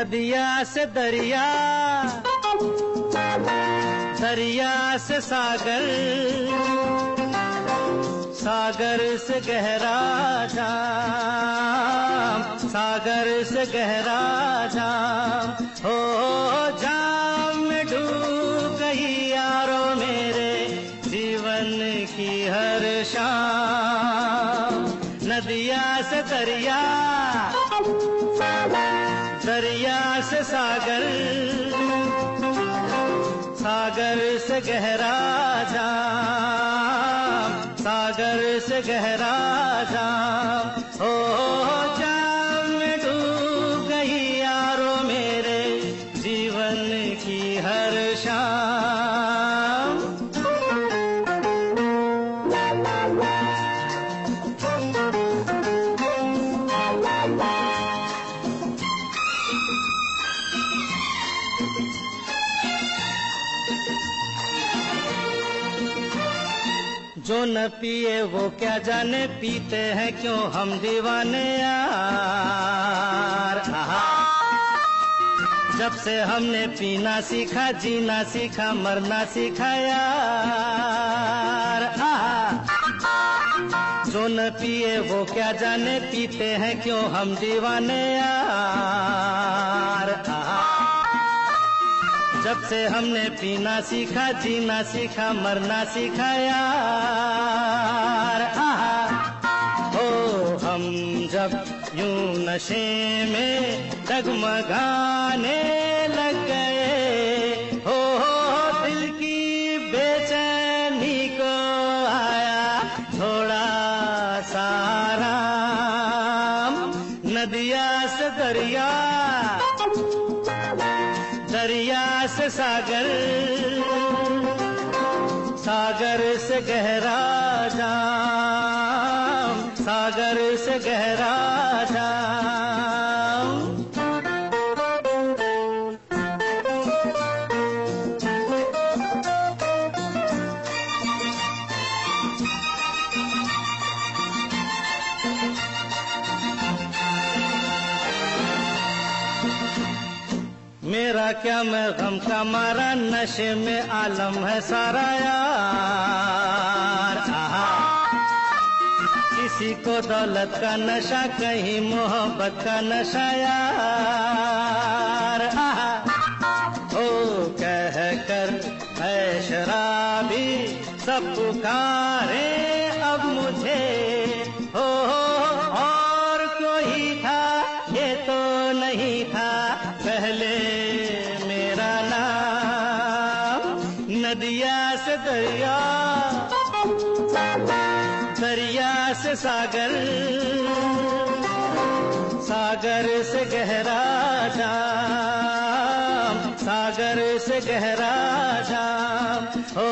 नदिया से दरिया दरिया से सागर सागर से गहरा जाम, सागर से गहरा जाम। हो जाम में डूब गई यारो मेरे जीवन की हर शाम। नदिया से दरिया दरिया से सागर सागर से गहरा जा सागर से गहरा जा हो जाम में डूब गई यारो मेरे, जीवन की हर शाम। जो न पिए वो क्या जाने, पीते हैं क्यों हम दीवाने यार? जब से हमने पीना सीखा, जीना सीखा, मरना सीखा यार। जो न पिए वो क्या जाने, पीते हैं क्यों हम दीवाने यार। जब से हमने पीना सीखा, जीना सीखा, मरना सीखा यार। आहा। हो हम जब यूँ नशे में डगमगाने लग गए, हो दिल की बेचैनी को आया थोड़ा सारा नदिया से दरिया दरिया से सागर सागर से गहरा जाम सागर से गहरा मेरा क्या मैं गम का मारा, नशे में आलम है सारा यार। किसी को दौलत का नशा, कहीं मोहब्बत का नशा यार। ओ, कह कर है शराबी सब नदिया से दरिया दरिया से सागर सागर से गहरा जाम, सागर से गहरा जाम। हो